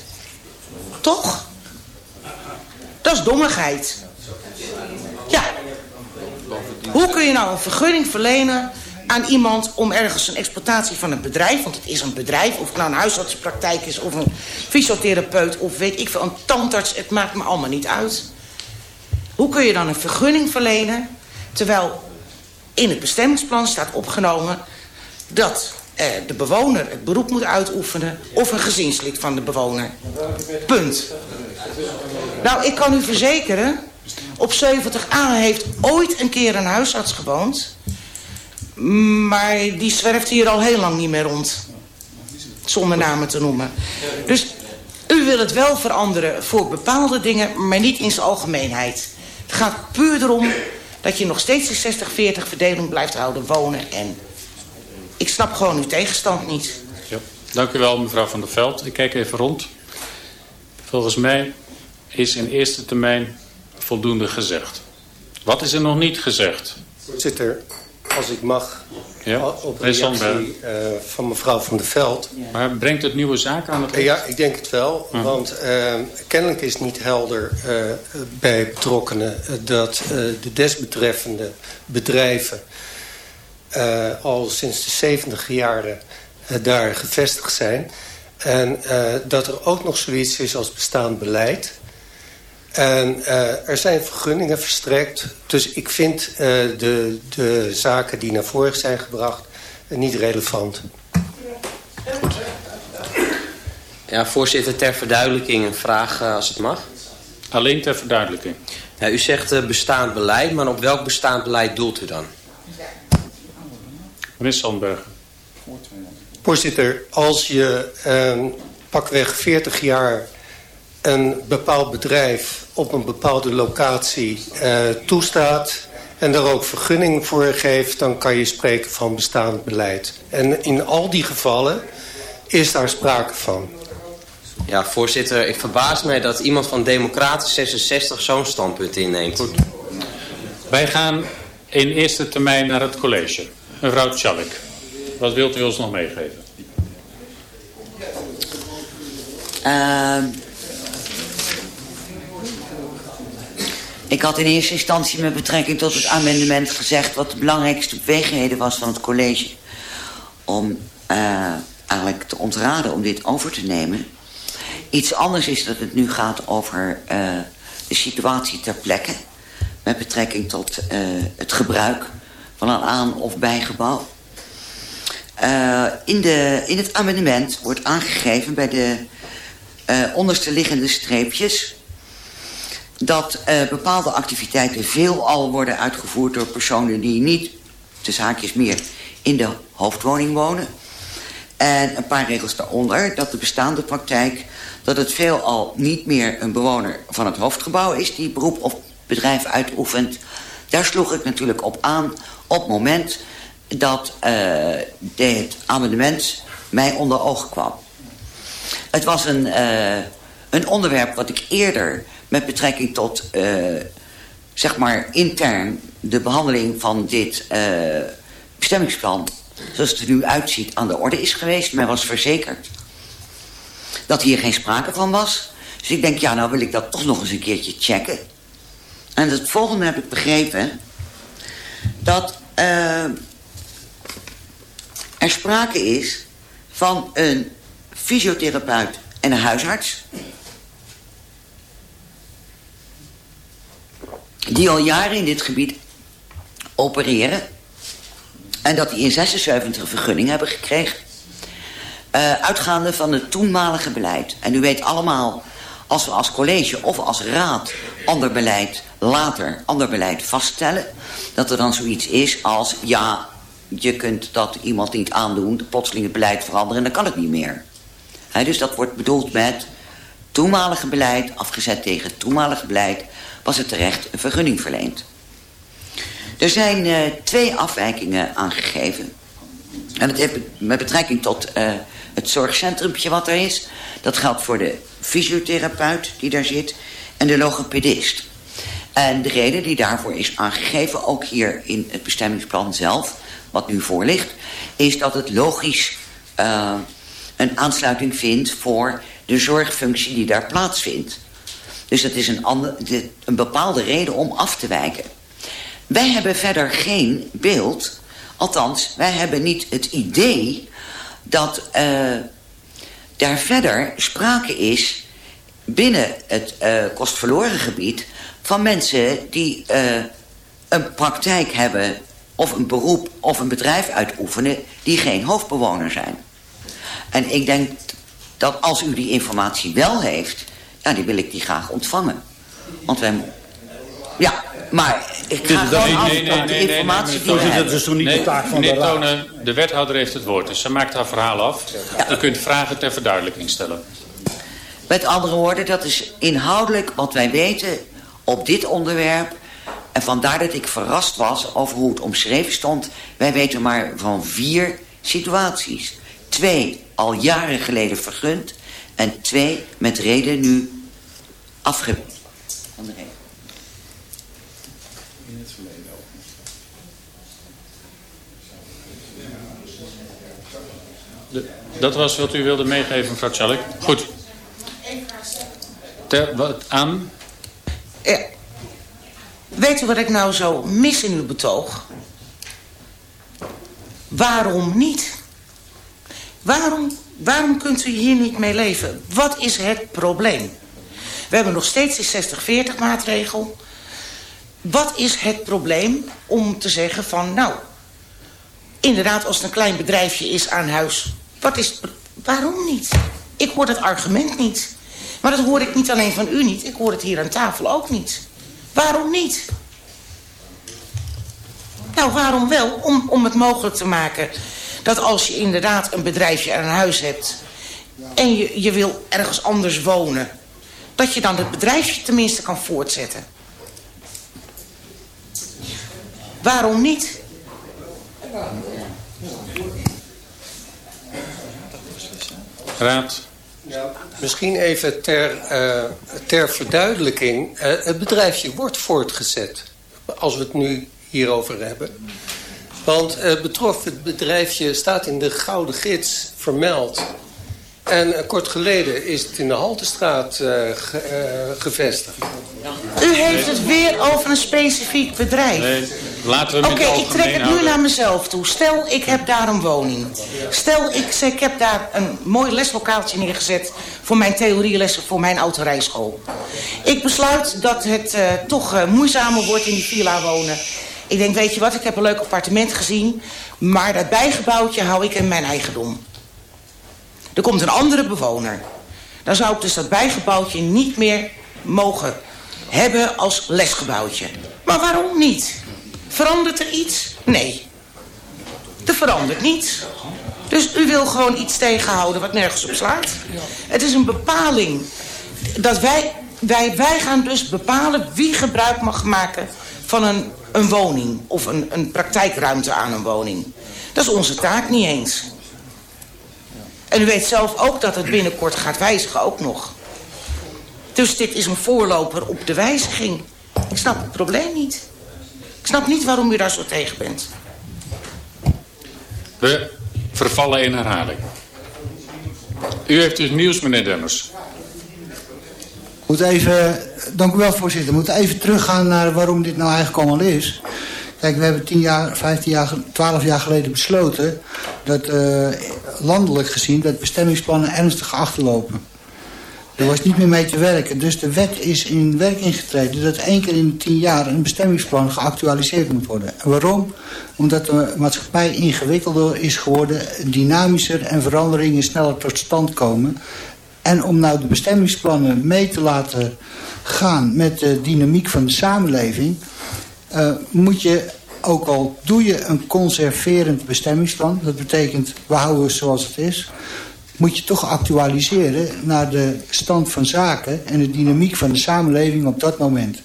Toch? Dat is dommigheid. Ja. Hoe kun je nou een vergunning verlenen aan iemand om ergens een exploitatie van een bedrijf... want het is een bedrijf, of het nou een huisartsenpraktijk is... of een fysiotherapeut of weet ik veel, een tandarts... het maakt me allemaal niet uit. Hoe kun je dan een vergunning verlenen... terwijl in het bestemmingsplan staat opgenomen... dat eh, de bewoner het beroep moet uitoefenen... of een gezinslid van de bewoner. Punt. Nou, ik kan u verzekeren... op 70A heeft ooit een keer een huisarts gewoond... maar die zwerft hier al heel lang niet meer rond. Zonder namen te noemen. Dus u wil het wel veranderen voor bepaalde dingen... maar niet in zijn algemeenheid. Het gaat puur erom dat je nog steeds die 60-40 verdeling blijft houden, wonen en... Ik snap gewoon uw tegenstand niet. Ja. Dank u wel, mevrouw Van der Veld. Ik kijk even rond. Volgens mij is in eerste termijn voldoende gezegd. Wat is er nog niet gezegd? Voorzitter, als ik mag, Ja, op meneer reactie uh, van mevrouw Van der Veld. Maar brengt het nieuwe zaak aan het Uh, licht? ja, ik denk het wel. Mhm. Want uh, kennelijk is niet helder uh, bij betrokkenen... uh, dat uh, de desbetreffende bedrijven... Uh, al sinds de 70 jaren uh, daar gevestigd zijn. En uh, dat er ook nog zoiets is als bestaand beleid. En uh, er zijn vergunningen verstrekt. Dus ik vind uh, de, de zaken die naar voren zijn gebracht uh, niet relevant. Ja, voorzitter, ter verduidelijking een vraag uh, als het mag. Alleen ter verduidelijking. Ja, u zegt uh, bestaand beleid, maar op welk bestaand beleid doelt u dan? Meneer Sandberg. Voorzitter, als je uh, pakweg 40 jaar een bepaald bedrijf op een bepaalde locatie uh, toestaat en daar ook vergunning voor geeft, dan kan je spreken van bestaand beleid. En in al die gevallen is daar sprake van. Ja, voorzitter, ik verbaas mij dat iemand van Democratisch 66 zo'n standpunt inneemt. Goed. Wij gaan in eerste termijn naar het college. Mevrouw Tjallik, wat wilt u ons nog meegeven? Uh, ik had in eerste instantie met betrekking tot het amendement gezegd... wat de belangrijkste beweegredenen was van het college... om uh, eigenlijk te ontraden om dit over te nemen. Iets anders is dat het nu gaat over uh, de situatie ter plekke... met betrekking tot uh, het gebruik van een aan- of bijgebouw. Uh, in, de, in het amendement wordt aangegeven bij de uh, onderste liggende streepjes... dat uh, bepaalde activiteiten veelal worden uitgevoerd door personen die niet, de zaakjes meer, in de hoofdwoning wonen. En een paar regels daaronder dat de bestaande praktijk... dat het veelal niet meer een bewoner van het hoofdgebouw is... die beroep of bedrijf uitoefent. Daar sloeg ik natuurlijk op aan op het moment dat uh, dit amendement mij onder ogen kwam. Het was een, uh, een onderwerp wat ik eerder met betrekking tot, uh, zeg maar intern, de behandeling van dit bestemmingsplan, zoals het er nu uitziet, aan de orde is geweest. Mij was verzekerd dat hier geen sprake van was. Dus ik denk, ja, nou wil ik dat toch nog eens een keertje checken. En het volgende heb ik begrepen, dat er sprake is van een fysiotherapeut en een huisarts... die al jaren in dit gebied opereren... en dat die in 76 vergunning hebben gekregen... Uh, uitgaande van het toenmalige beleid. En u weet allemaal, als we als college of als raad ander beleid... later ander beleid vaststellen... dat er dan zoiets is als... ja, je kunt dat iemand niet aandoen, plotseling het beleid veranderen en dan kan het niet meer. Dus dat wordt bedoeld met toenmalige beleid, afgezet tegen toenmalige beleid, was het terecht een vergunning verleend. Er zijn uh, twee afwijkingen aangegeven. En dat heeft met betrekking tot uh, het zorgcentrumpje wat er is. Dat geldt voor de fysiotherapeut die daar zit en de logopedist. En de reden die daarvoor is aangegeven, ook hier in het bestemmingsplan zelf, wat nu voor ligt, is dat het logisch uh, een aansluiting vindt voor de zorgfunctie die daar plaatsvindt. Dus dat is een, ander, een bepaalde reden om af te wijken. Wij hebben verder geen beeld, althans, wij hebben niet het idee dat uh, daar verder sprake is binnen het uh, kostverloren gebied van mensen die uh, een praktijk hebben of een beroep of een bedrijf uitoefenen die geen hoofdbewoner zijn. En ik denk dat als u die informatie wel heeft, ja, die wil ik die graag ontvangen. Want wij... Ja, maar ik ga gewoon af op de informatie die we Dat is toch niet de taak van de Tonen, de wethouder heeft het woord, dus ze maakt haar verhaal af. Ja. U kunt vragen ter verduidelijking stellen. Met andere woorden, dat is inhoudelijk wat wij weten op dit onderwerp. En vandaar dat ik verrast was over hoe het omschreven stond. Wij weten maar van vier situaties. Twee al jaren geleden vergund. En twee met reden nu afge... Van de reden. In het verleden ook. Dat was wat u wilde meegeven, mevrouw Tjallik. Goed. Ter, wat, aan? Ja. Weet u wat ik nou zo mis in uw betoog? Waarom niet? Waarom, waarom kunt u hier niet mee leven? Wat is het probleem? We hebben nog steeds die 60-40 maatregel. Wat is het probleem om te zeggen van... nou, inderdaad als het een klein bedrijfje is aan huis... wat is waarom niet? Ik hoor dat argument niet. Maar dat hoor ik niet alleen van u niet. Ik hoor het hier aan tafel ook niet. Waarom niet? Nou, waarom wel? Om, om het mogelijk te maken dat als je inderdaad een bedrijfje en een huis hebt... en je, je wil ergens anders wonen... dat je dan het bedrijfje tenminste kan voortzetten. Waarom niet? Raad. Misschien even ter, uh, ter verduidelijking. Uh, het bedrijfje wordt voortgezet. Als we het nu hierover hebben. Want het betrof het bedrijfje staat in de Gouden Gids vermeld. En uh, kort geleden is het in de Haltestraat uh, ge, uh, gevestigd. U heeft het weer over een specifiek bedrijf. Nee, laten we Oké, okay, ik trek het nu houden. naar mezelf toe. Stel, ik heb daar een woning. Stel, ik, ik heb daar een mooi leslokaaltje neergezet... voor mijn theorielessen voor mijn autorijschool. Ik besluit dat het toch moeizamer wordt in die villa wonen... Ik denk, weet je wat, ik heb een leuk appartement gezien... maar dat bijgebouwtje hou ik in mijn eigendom. Er komt een andere bewoner. Dan zou ik dus dat bijgebouwtje niet meer mogen hebben als lesgebouwtje. Maar waarom niet? Verandert er iets? Nee. Er verandert niets. Dus u wil gewoon iets tegenhouden wat nergens op slaat. Het is een bepaling. Dat wij, wij, wij gaan dus bepalen wie gebruik mag maken van een, een woning. Of een, een praktijkruimte aan een woning. Dat is onze taak niet eens. En u weet zelf ook dat het binnenkort gaat wijzigen ook nog. Dus dit is een voorloper op de wijziging. Ik snap het probleem niet. Ik snap niet waarom u daar zo tegen bent. We vervallen in herhaling. U heeft dus nieuws, meneer Demmers. Moet even, dank u wel voorzitter. We moeten even teruggaan naar waarom dit nou eigenlijk allemaal is. Kijk, we hebben 10 jaar, 15 jaar, 12 jaar geleden besloten... dat uh, landelijk gezien dat bestemmingsplannen ernstig achterlopen. Er was niet meer mee te werken. Dus de wet is in werking getreden dat één keer in de 10 jaar... een bestemmingsplan geactualiseerd moet worden. En waarom? Omdat de maatschappij ingewikkelder is geworden... dynamischer en veranderingen sneller tot stand komen... En om nou de bestemmingsplannen mee te laten gaan met de dynamiek van de samenleving... Uh, moet je, ook al doe je een conserverend bestemmingsplan... dat betekent we houden zoals het is... moet je toch actualiseren naar de stand van zaken... en de dynamiek van de samenleving op dat moment.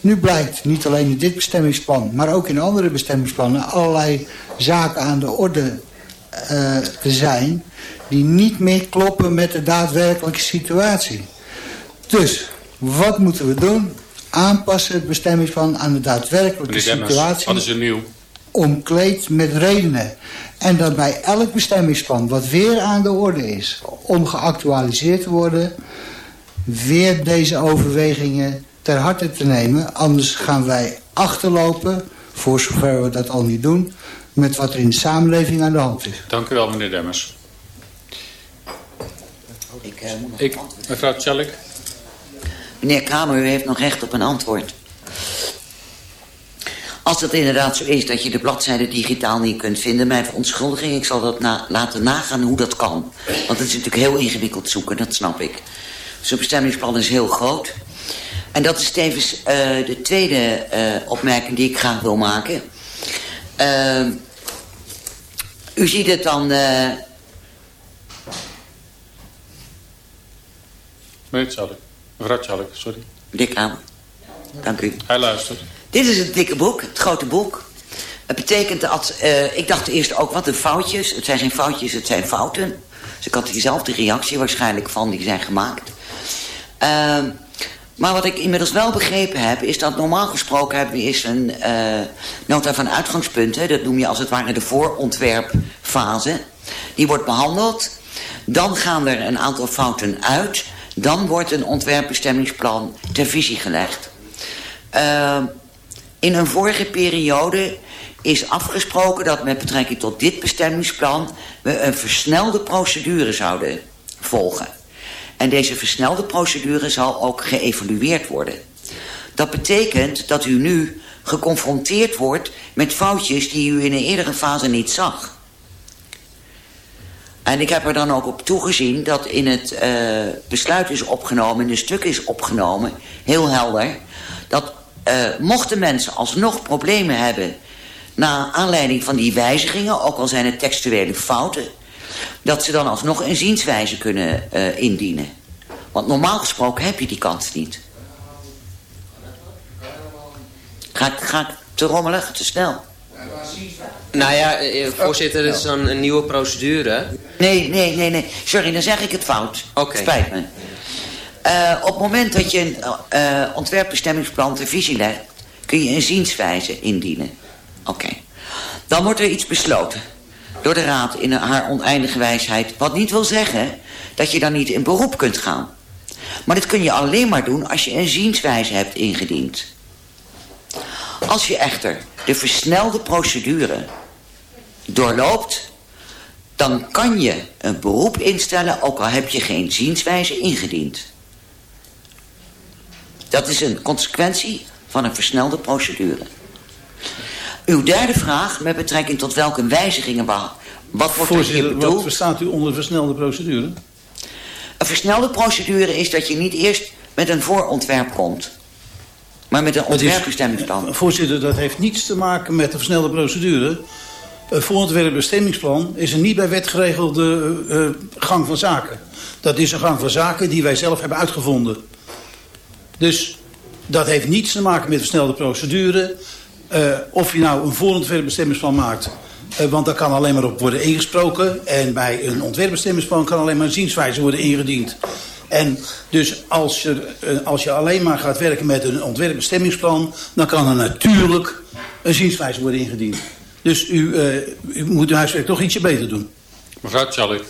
Nu blijkt niet alleen in dit bestemmingsplan, maar ook in andere bestemmingsplannen allerlei zaken aan de orde uh, te zijn die niet meer kloppen met de daadwerkelijke situatie. Dus, wat moeten we doen? Aanpassen het bestemmingsplan aan de daadwerkelijke situatie. Wat is er nieuw? Omkleed met redenen. En dat bij elk bestemmingsplan wat weer aan de orde is... om geactualiseerd te worden... weer deze overwegingen ter harte te nemen. Anders gaan wij achterlopen, voor zover we dat al niet doen... met wat er in de samenleving aan de hand is. Dank u wel, meneer Demmers. Ik, uh, ik mevrouw Tjallik. Meneer Kramer, u heeft nog recht op een antwoord. Als het inderdaad zo is dat je de bladzijde digitaal niet kunt vinden... mijn verontschuldiging, ik zal dat laten nagaan hoe dat kan. Want het is natuurlijk heel ingewikkeld zoeken, dat snap ik. Zo'n bestemmingsplan is heel groot. En dat is tevens uh, de tweede uh, opmerking die ik graag wil maken. Uh, u ziet het dan... Meneer Tjallik. Mevrouw Tjallik, sorry. Meneer Kramer. Dank u. Hij luistert. Dit is het dikke boek, het grote boek. Het betekent dat, uh, ik dacht eerst ook, wat een foutjes. Het zijn geen foutjes, het zijn fouten. Dus ik had diezelfde reactie waarschijnlijk van, die zijn gemaakt. Uh, maar wat ik inmiddels wel begrepen heb, is dat normaal gesproken hebben we eerst een uh, nota van uitgangspunten. Dat noem je als het ware de voorontwerpfase. Die wordt behandeld. Dan gaan er een aantal fouten uit. Dan wordt een ontwerpbestemmingsplan ter visie gelegd. Uh, in een vorige periode is afgesproken dat met betrekking tot dit bestemmingsplan... we een versnelde procedure zouden volgen. En deze versnelde procedure zal ook geëvalueerd worden. Dat betekent dat u nu geconfronteerd wordt met foutjes die u in een eerdere fase niet zag. En ik heb er dan ook op toegezien dat in het uh, besluit is opgenomen, in de stuk is opgenomen, heel helder, dat uh, mochten mensen alsnog problemen hebben... na aanleiding van die wijzigingen, ook al zijn het textuele fouten... dat ze dan alsnog een zienswijze kunnen uh, indienen. Want normaal gesproken heb je die kans niet. Ga ik te rommelig, te snel? Nou ja, eh, voorzitter, het is dan een nieuwe procedure. Nee, nee, nee, nee. Sorry, dan zeg ik het fout. Oké. Okay. Spijt me. Uh, op het moment dat je een uh, ontwerpbestemmingsplan ter visie legt... kun je een zienswijze indienen. Oké. Okay. Dan wordt er iets besloten. Door de raad in haar oneindige wijsheid. Wat niet wil zeggen dat je dan niet in beroep kunt gaan. Maar dat kun je alleen maar doen als je een zienswijze hebt ingediend. Als je echter de versnelde procedure doorloopt... dan kan je een beroep instellen ook al heb je geen zienswijze ingediend. Dat is een consequentie van een versnelde procedure. Uw derde vraag met betrekking tot welke wijzigingen... Wat wordt er hier bedoeld? Wat verstaat u onder versnelde procedure? Een versnelde procedure is dat je niet eerst met een voorontwerp komt. Maar met een ontwerpbestemmingsplan. Voorzitter, dat heeft niets te maken met de versnelde procedure. Een voorontwerpbestemmingsplan is een niet bij wet geregelde uh, gang van zaken. Dat is een gang van zaken die wij zelf hebben uitgevonden. Dus dat heeft niets te maken met versnelde procedure. Uh, of je nou een voorontwerpbestemmingsplan maakt... Uh, want daar kan alleen maar op worden ingesproken. En bij een ontwerpbestemmingsplan kan alleen maar een zienswijze worden ingediend. En dus als je, uh, als je alleen maar gaat werken met een ontwerpbestemmingsplan... dan kan er natuurlijk een zienswijze worden ingediend. Dus u, uh, u moet uw huiswerk toch ietsje beter doen. Mevrouw Tjallik.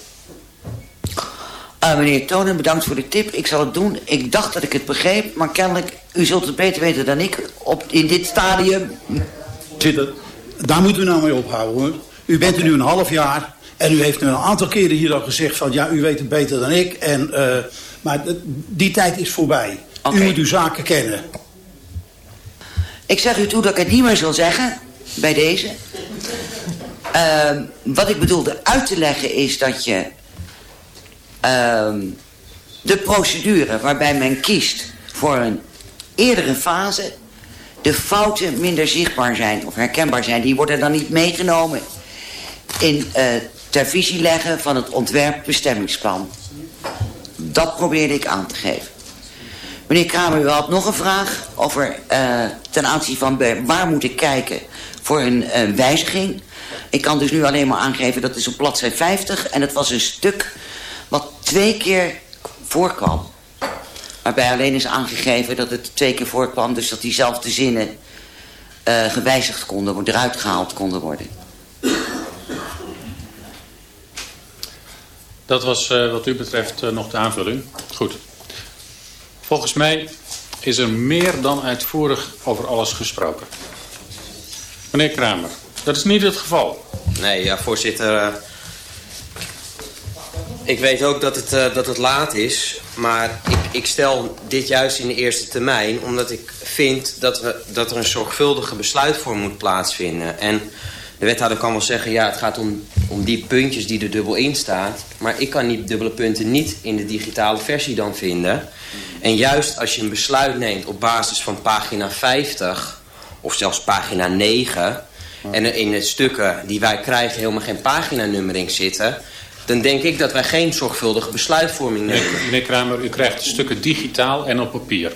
Uh, meneer Tonen, bedankt voor de tip. Ik zal het doen. Ik dacht dat ik het begreep, maar kennelijk... u zult het beter weten dan ik op, in dit stadium. Zitten. Daar moeten we nou mee ophouden, hoor. U bent er nu een half jaar... en u heeft nu een aantal keren hier al gezegd van... ja, u weet het beter dan ik. En, uh, maar die tijd is voorbij. Okay. U moet uw zaken kennen. Ik zeg u toe dat ik het niet meer zal zeggen... bij deze. Uh, wat ik bedoelde uit te leggen is dat je... Uh, de procedure waarbij men kiest voor een eerdere fase... de fouten minder zichtbaar zijn of herkenbaar zijn... die worden dan niet meegenomen in uh, ter visie leggen van het ontwerpbestemmingsplan. Dat probeerde ik aan te geven. Meneer Kramer, u had nog een vraag over uh, ten aanzien van waar moet ik kijken voor een uh, wijziging. Ik kan dus nu alleen maar aangeven dat is op bladzijde 50 en het was een stuk wat twee keer voorkwam. Waarbij alleen is aangegeven dat het twee keer voorkwam, dus dat diezelfde zinnen uh, gewijzigd konden worden, eruit gehaald konden worden. Dat was uh, wat u betreft uh, nog de aanvulling. Goed. Volgens mij is er meer dan uitvoerig over alles gesproken. Meneer Kramer, dat is niet het geval. Nee, ja, voorzitter. ik weet ook dat het, dat het laat is. Maar ik, ik stel dit juist in de eerste termijn... omdat ik vind dat, we, dat er een zorgvuldige besluitvorm moet plaatsvinden. En de wethouder kan wel zeggen... ja, het gaat om, om die puntjes die er dubbel in staan. Maar ik kan die dubbele punten niet in de digitale versie dan vinden. En juist als je een besluit neemt op basis van pagina 50... of zelfs pagina 9... en in de stukken die wij krijgen helemaal geen paginanummering zitten dan denk ik dat wij geen zorgvuldige besluitvorming nemen. Meneer, meneer Kramer, u krijgt stukken digitaal en op papier.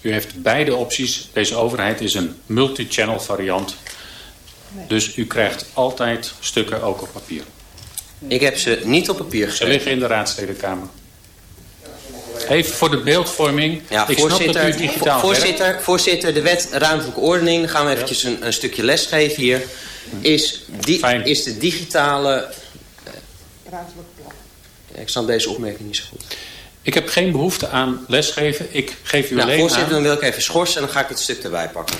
U heeft beide opties. Deze overheid is een multi-channel variant. Dus u krijgt altijd stukken ook op papier. Ik heb ze niet op papier geschreven. Ze liggen in de raadstedenkamer. Even voor de beeldvorming. Ja, ik voorzitter, snap dat u digitaal voorzitter, voorzitter, de wet ruimtelijke ordening. Dan gaan we eventjes een, een stukje lesgeven hier. Is, die, is de digitale ruimtelijk plan. Ja, ik snap deze opmerking niet zo goed. Ik heb geen behoefte aan lesgeven. Ik geef u nou, alleen voorzitter, aan... dan wil ik even schorsen en dan ga ik het stuk erbij pakken.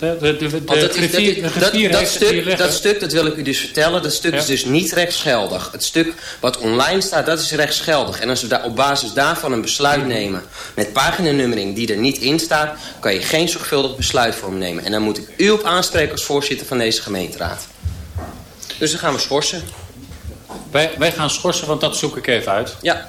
De, de, de, de, dat, is, dat, dat, dat, stuk, dat stuk, dat wil ik u dus vertellen, dat stuk ja. is dus niet rechtsgeldig. Het stuk wat online staat, dat is rechtsgeldig. En als we daar op basis daarvan een besluit nemen met paginanummering die er niet in staat, kan je geen zorgvuldig besluit voor nemen. En dan moet ik u op aanspreken als voorzitter van deze gemeenteraad. Dus dan gaan we schorsen. Wij, wij gaan schorsen, want dat zoek ik even uit. Ja.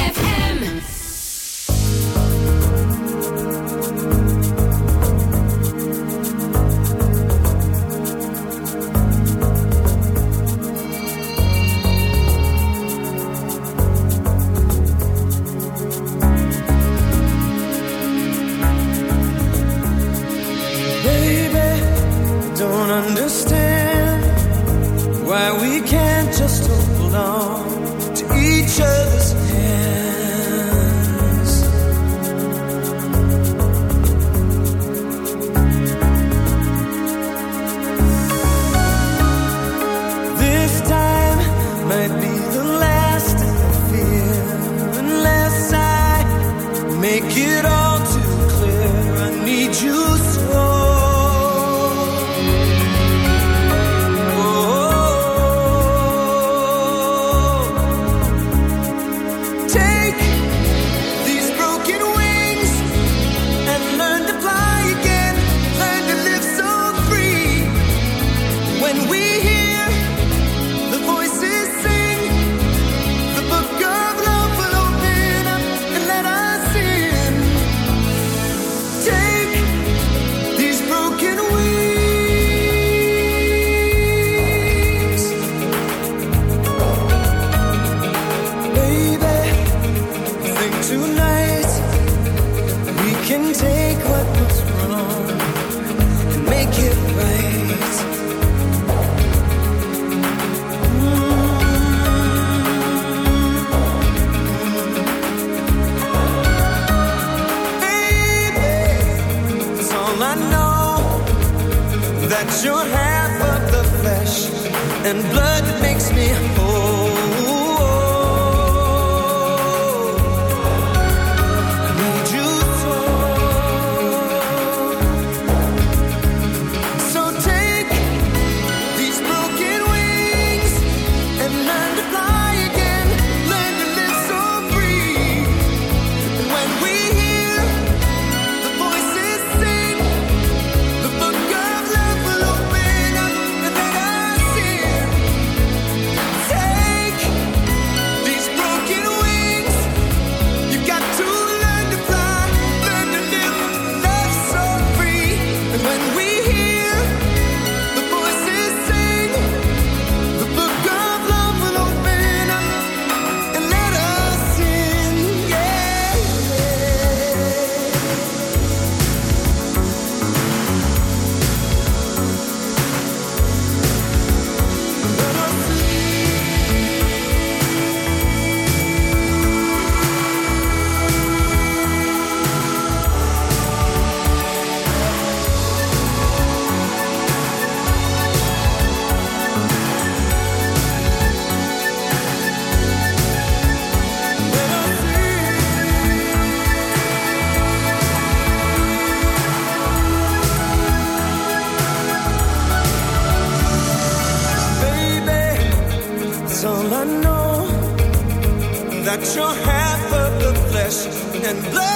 and blood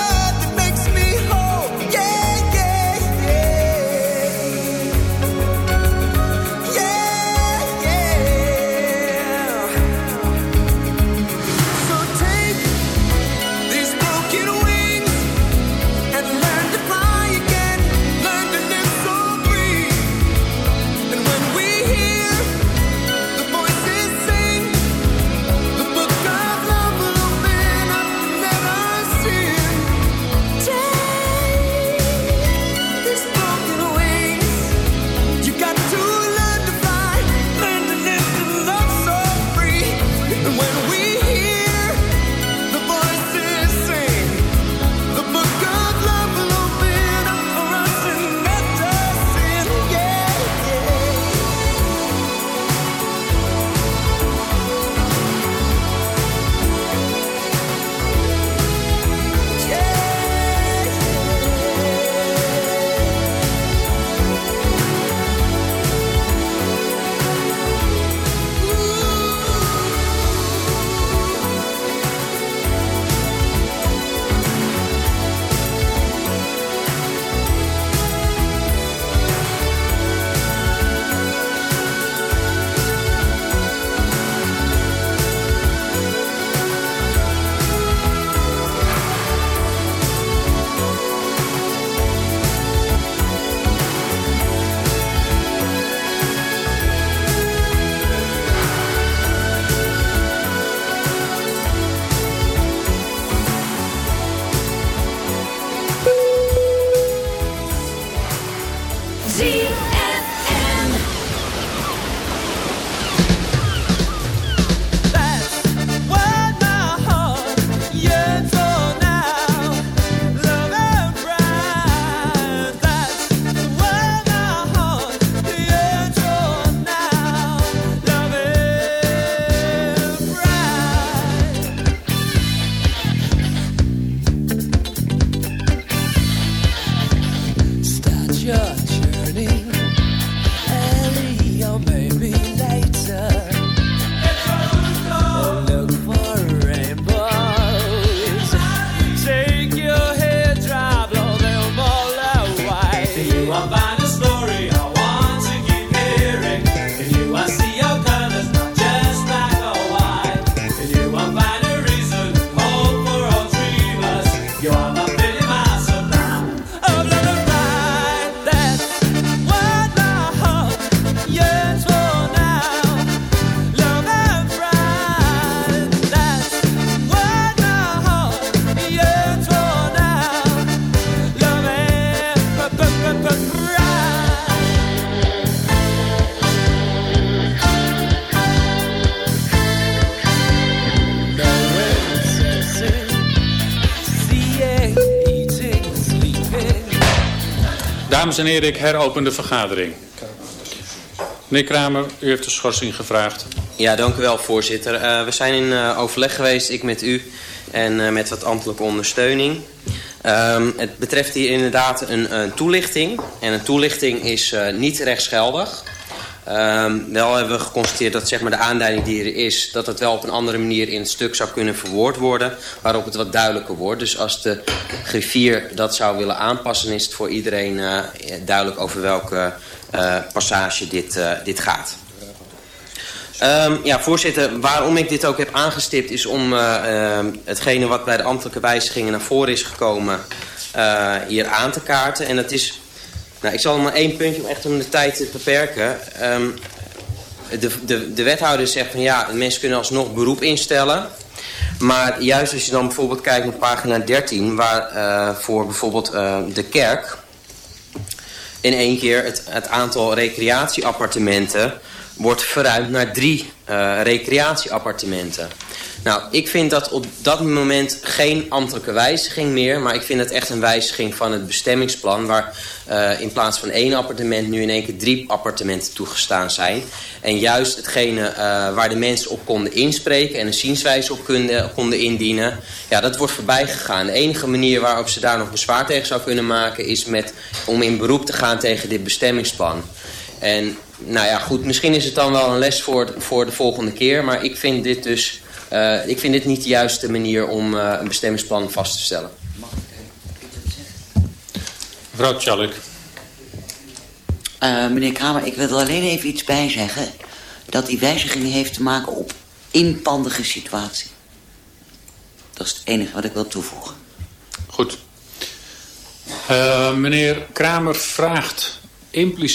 Dames en heren, ik heropen de vergadering. Meneer Kramer, u heeft de schorsing gevraagd. Ja, dank u wel, voorzitter. Eh, we zijn in eh, overleg geweest, ik met u en eh, met wat ambtelijke ondersteuning. Ehm, het betreft hier inderdaad een, een toelichting. En een toelichting is niet rechtsgeldig. Ehm, wel hebben we geconstateerd dat zeg maar, de aanleiding die er is... dat het wel op een andere manier in het stuk zou kunnen verwoord worden... waarop het wat duidelijker wordt. Dus als de griffier dat zou willen aanpassen... is het voor iedereen eh, duidelijk over welke eh, passage dit, eh, dit gaat. Ehm, ja, voorzitter, waarom ik dit ook heb aangestipt is om eh, ehm, hetgene wat bij de ambtelijke wijzigingen naar voren is gekomen hier aan te kaarten. En dat is, nou, ik zal maar één puntje om echt om de tijd te beperken. Ehm, de, de, de wethouder zegt van ja, mensen kunnen alsnog beroep instellen. Maar juist als je dan bijvoorbeeld kijkt naar pagina 13, waar eh, voor bijvoorbeeld eh, de kerk in één keer het, het aantal recreatieappartementen wordt verruimd naar drie eh, recreatieappartementen. Nou, ik vind dat op dat moment geen ambtelijke wijziging meer... maar ik vind het echt een wijziging van het bestemmingsplan... waar eh, in plaats van één appartement nu in één keer drie appartementen toegestaan zijn. En juist hetgene eh, waar de mensen op konden inspreken... en een zienswijze op konden, konden indienen... ja, dat wordt voorbij gegaan. De enige manier waarop ze daar nog bezwaar tegen zou kunnen maken... is met, om in beroep te gaan tegen dit bestemmingsplan. En nou ja, goed, misschien is het dan wel een les voor, voor de volgende keer. Maar ik vind dit dus eh, ik vind dit niet de juiste manier om eh, een bestemmingsplan vast te stellen. Mevrouw Tjallik. Eh, meneer Kramer, ik wil er alleen even iets bij zeggen. Dat die wijziging heeft te maken op inpandige situatie. Dat is het enige wat ik wil toevoegen. Goed. Eh, meneer Kramer vraagt impliciet...